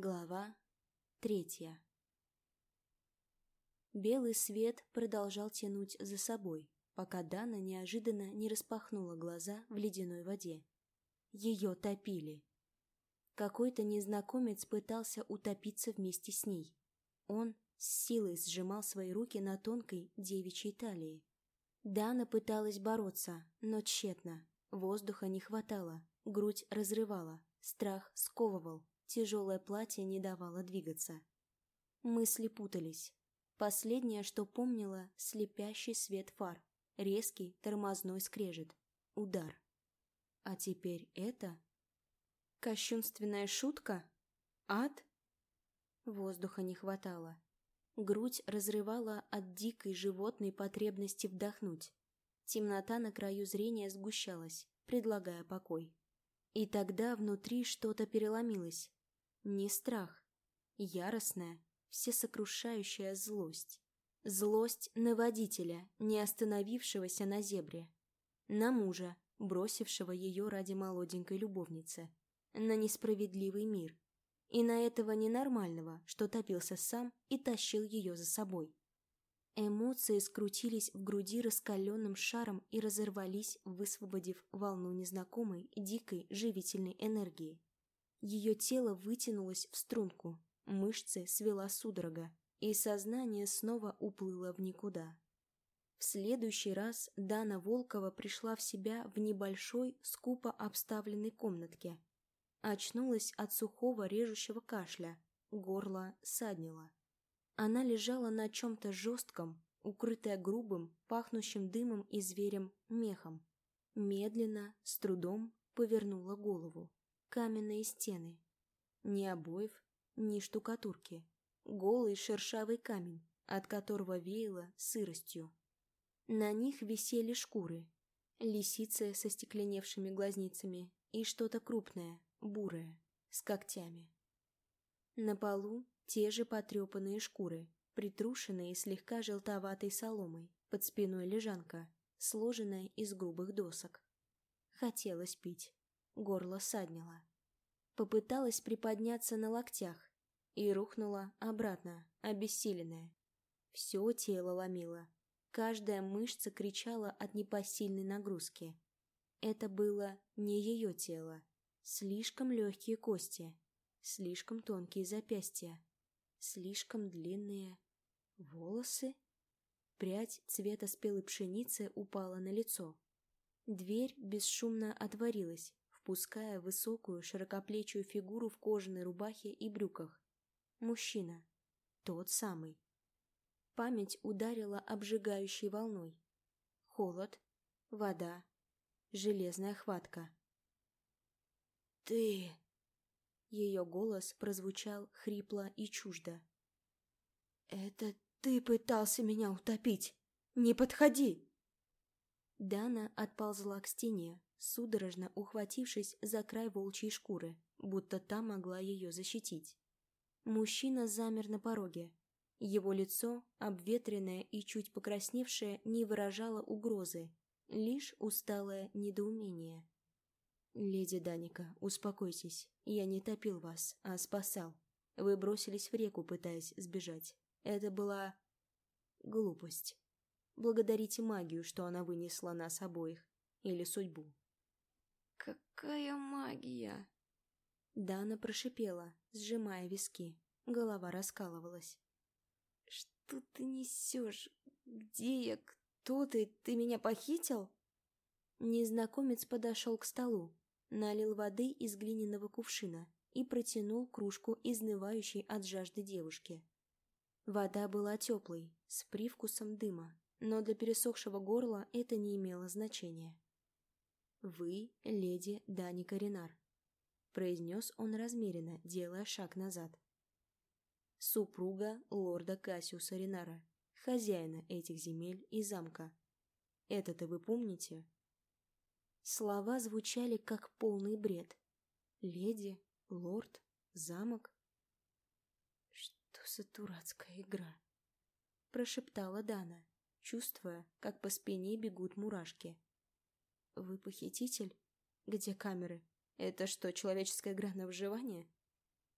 Глава третья Белый свет продолжал тянуть за собой, пока Дана неожиданно не распахнула глаза в ледяной воде. Ее топили. Какой-то незнакомец пытался утопиться вместе с ней. Он с силой сжимал свои руки на тонкой девичьей талии. Дана пыталась бороться, но тщетно. Воздуха не хватало, грудь разрывала, страх сковывал, Тяжелое платье не давало двигаться. Мысли путались. Последнее, что помнила, слепящий свет фар, резкий тормозной скрежет, удар. А теперь это? Кощунственная шутка? Ад? Воздуха не хватало. Грудь разрывала от дикой животной потребности вдохнуть. Темнота на краю зрения сгущалась, предлагая покой. И тогда внутри что-то переломилось. Не страх. Яростная, всесокрушающая злость. Злость на водителя, не остановившегося на зебре. На мужа, бросившего ее ради молоденькой любовницы. На несправедливый мир. И на этого ненормального, что топился сам и тащил ее за собой. Эмоции скрутились в груди раскаленным шаром и разорвались, высвободив волну незнакомой, дикой, живительной энергии. Ее тело вытянулось в струнку, мышцы свела судорога, и сознание снова уплыло в никуда. В следующий раз Дана Волкова пришла в себя в небольшой, скупо обставленной комнатке. Очнулась от сухого режущего кашля, горло саднило. Она лежала на чем-то жестком, укрытая грубым, пахнущим дымом и зверем мехом. Медленно, с трудом повернула голову каменные стены. Ни обоев, ни штукатурки. Голый шершавый камень, от которого веяло сыростью. На них висели шкуры, лисицы со стекленевшими глазницами и что-то крупное, бурое, с когтями. На полу те же потрепанные шкуры, притрушенные слегка желтоватой соломой, под спиной лежанка, сложенная из грубых досок. Хотелось пить горло саднило. Попыталась приподняться на локтях и рухнула обратно, обессиленная. Все тело ломило. Каждая мышца кричала от непосильной нагрузки. Это было не ее тело. Слишком легкие кости, слишком тонкие запястья, слишком длинные волосы. Прядь цвета спелой пшеницы упала на лицо. Дверь бесшумно отворилась, впуская высокую широкоплечую фигуру в кожаной рубахе и брюках. Мужчина. Тот самый. Память ударила обжигающей волной. Холод, вода, железная хватка. «Ты...» Ее голос прозвучал хрипло и чуждо. «Это ты пытался меня утопить! Не подходи!» Дана отползла к стене, судорожно ухватившись за край волчьей шкуры, будто та могла ее защитить. Мужчина замер на пороге. Его лицо, обветренное и чуть покрасневшее, не выражало угрозы, лишь усталое недоумение. «Леди Даника, успокойтесь. Я не топил вас, а спасал. Вы бросились в реку, пытаясь сбежать. Это была... глупость. Благодарите магию, что она вынесла нас обоих. Или судьбу. «Какая магия!» Дана прошипела, сжимая виски. Голова раскалывалась. «Что ты несешь? Где я? Кто ты? Ты меня похитил?» Незнакомец подошел к столу, налил воды из глиняного кувшина и протянул кружку изнывающей от жажды девушки. Вода была теплой, с привкусом дыма, но для пересохшего горла это не имело значения. «Вы леди Даника Ренар», — произнес он размеренно, делая шаг назад. «Супруга лорда Кассиуса Ренара, хозяина этих земель и замка. Это-то вы помните?» Слова звучали как полный бред. «Леди, лорд, замок». «Что за дурацкая игра?» — прошептала Дана, чувствуя, как по спине бегут мурашки. «Вы похититель? Где камеры? Это что, человеческая игра на выживание?»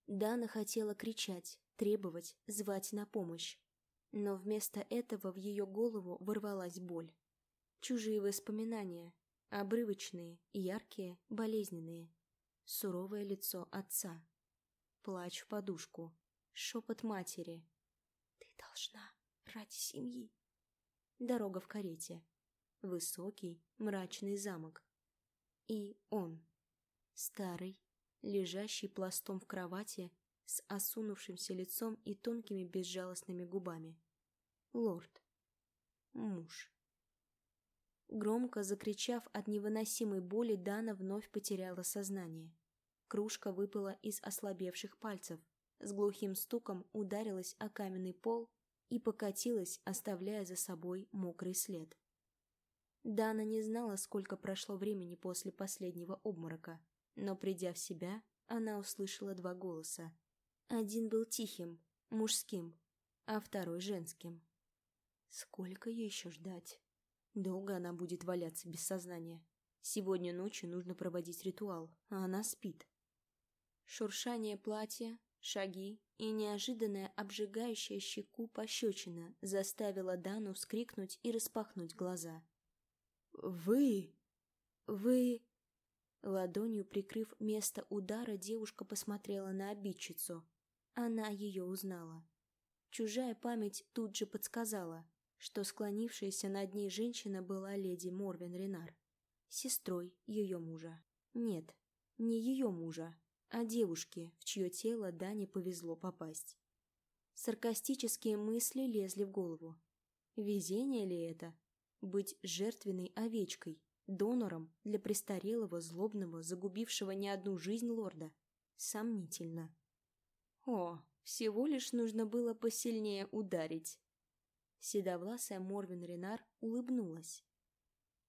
Дана хотела кричать, требовать, звать на помощь. Но вместо этого в ее голову ворвалась боль. Чужие воспоминания, обрывочные, яркие, болезненные. Суровое лицо отца. Плач в подушку. Шепот матери. «Ты должна ради семьи». Дорога в карете. Высокий, мрачный замок. И он. Старый, лежащий пластом в кровати, с осунувшимся лицом и тонкими безжалостными губами. Лорд. Муж. Громко закричав от невыносимой боли, Дана вновь потеряла сознание. Кружка выпала из ослабевших пальцев, с глухим стуком ударилась о каменный пол и покатилась, оставляя за собой мокрый след. Дана не знала, сколько прошло времени после последнего обморока, но, придя в себя, она услышала два голоса. Один был тихим, мужским, а второй женским. Сколько ей еще ждать? Долго она будет валяться без сознания. Сегодня ночью нужно проводить ритуал, а она спит. Шуршание платья, шаги и неожиданная обжигающая щеку пощечина заставила Дану вскрикнуть и распахнуть глаза. «Вы... вы...» Ладонью прикрыв место удара, девушка посмотрела на обидчицу. Она ее узнала. Чужая память тут же подсказала, что склонившаяся над ней женщина была леди Морвин Ренар, сестрой ее мужа. Нет, не ее мужа, а девушки, в чье тело Дане повезло попасть. Саркастические мысли лезли в голову. Везение ли это? Быть жертвенной овечкой, донором для престарелого, злобного, загубившего не одну жизнь лорда? Сомнительно. О, всего лишь нужно было посильнее ударить. Седовласая Морвин Ренар улыбнулась.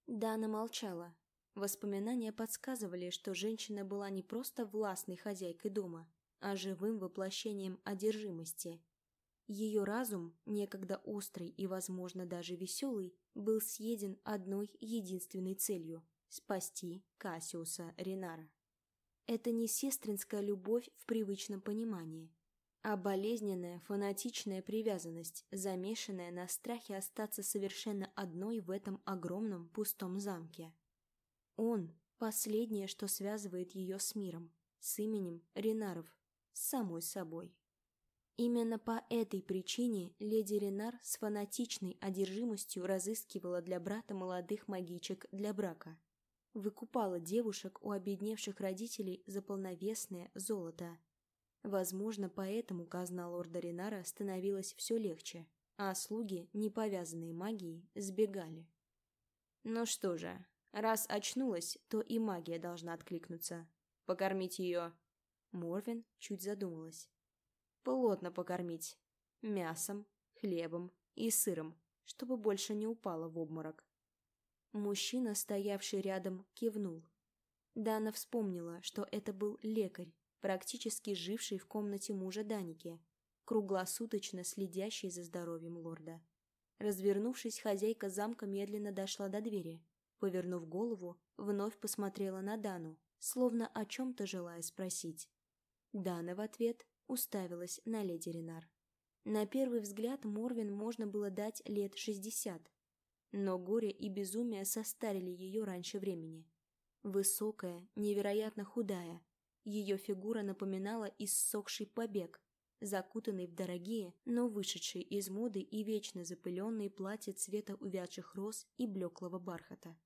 Дана молчала, Воспоминания подсказывали, что женщина была не просто властной хозяйкой дома, а живым воплощением одержимости. Ее разум, некогда острый и, возможно, даже веселый, был съеден одной единственной целью – спасти Кассиуса Ринара. Это не сестринская любовь в привычном понимании, а болезненная фанатичная привязанность, замешанная на страхе остаться совершенно одной в этом огромном пустом замке. Он — последнее, что связывает ее с миром, с именем Ренаров, с самой собой. Именно по этой причине леди Ренар с фанатичной одержимостью разыскивала для брата молодых магичек для брака. Выкупала девушек у обедневших родителей за полновесное золото. Возможно, поэтому казна лорда Ренара становилась все легче, а слуги, не повязанные магией, сбегали. Ну что же, Раз очнулась, то и магия должна откликнуться. Покормить ее... Морвин чуть задумалась. Плотно покормить. Мясом, хлебом и сыром, чтобы больше не упала в обморок. Мужчина, стоявший рядом, кивнул. Дана вспомнила, что это был лекарь, практически живший в комнате мужа Даники, круглосуточно следящий за здоровьем лорда. Развернувшись, хозяйка замка медленно дошла до двери, Повернув голову, вновь посмотрела на Дану, словно о чем-то желая спросить. Дана в ответ уставилась на леди Ренар. На первый взгляд Морвин можно было дать лет шестьдесят, но горе и безумие состарили ее раньше времени. Высокая, невероятно худая, ее фигура напоминала иссохший побег, закутанный в дорогие, но вышедшие из моды и вечно запыленные платья цвета увядших роз и блеклого бархата.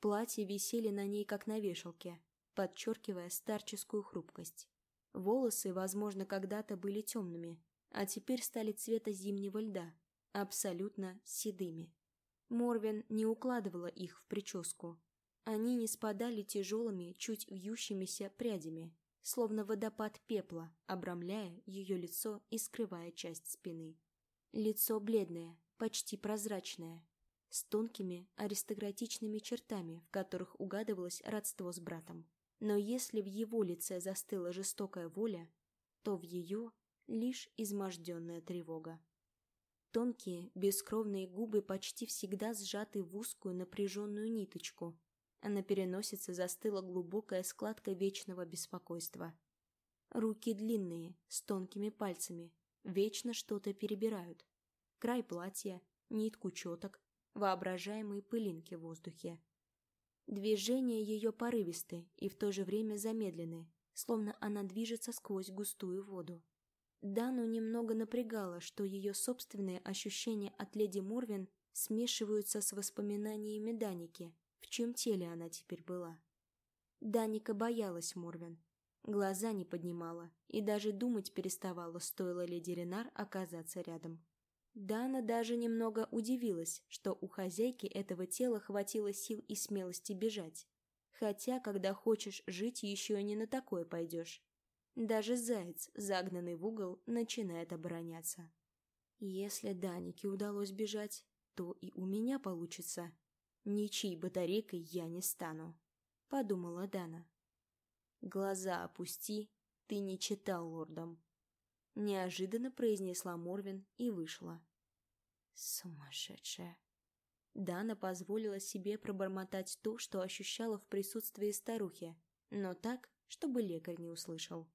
Платья висели на ней, как на вешалке, подчеркивая старческую хрупкость. Волосы, возможно, когда-то были темными, а теперь стали цвета зимнего льда, абсолютно седыми. Морвин не укладывала их в прическу. Они не спадали тяжелыми, чуть вьющимися прядями, словно водопад пепла, обрамляя ее лицо и скрывая часть спины. Лицо бледное, почти прозрачное, с тонкими аристократичными чертами, в которых угадывалось родство с братом. Но если в его лице застыла жестокая воля, то в ее лишь изможденная тревога. Тонкие, бескровные губы почти всегда сжаты в узкую напряженную ниточку, а на переносице застыла глубокая складка вечного беспокойства. Руки длинные, с тонкими пальцами, вечно что-то перебирают. Край платья, нитку четок, воображаемые пылинки в воздухе. Движения ее порывисты и в то же время замедлены, словно она движется сквозь густую воду. Дану немного напрягало, что ее собственные ощущения от леди Морвин смешиваются с воспоминаниями Даники, в чьем теле она теперь была. Даника боялась Морвин, глаза не поднимала и даже думать переставала, стоило леди Ренар оказаться рядом. Дана даже немного удивилась, что у хозяйки этого тела хватило сил и смелости бежать. Хотя, когда хочешь жить, еще не на такое пойдешь. Даже заяц, загнанный в угол, начинает обороняться. Если Данике удалось бежать, то и у меня получится. Ничьей батарейкой я не стану, — подумала Дана. Глаза опусти, ты не читал лордом. Неожиданно произнесла Морвин и вышла. Сумасшедшая. Дана позволила себе пробормотать то, что ощущала в присутствии старухи, но так, чтобы лекарь не услышал.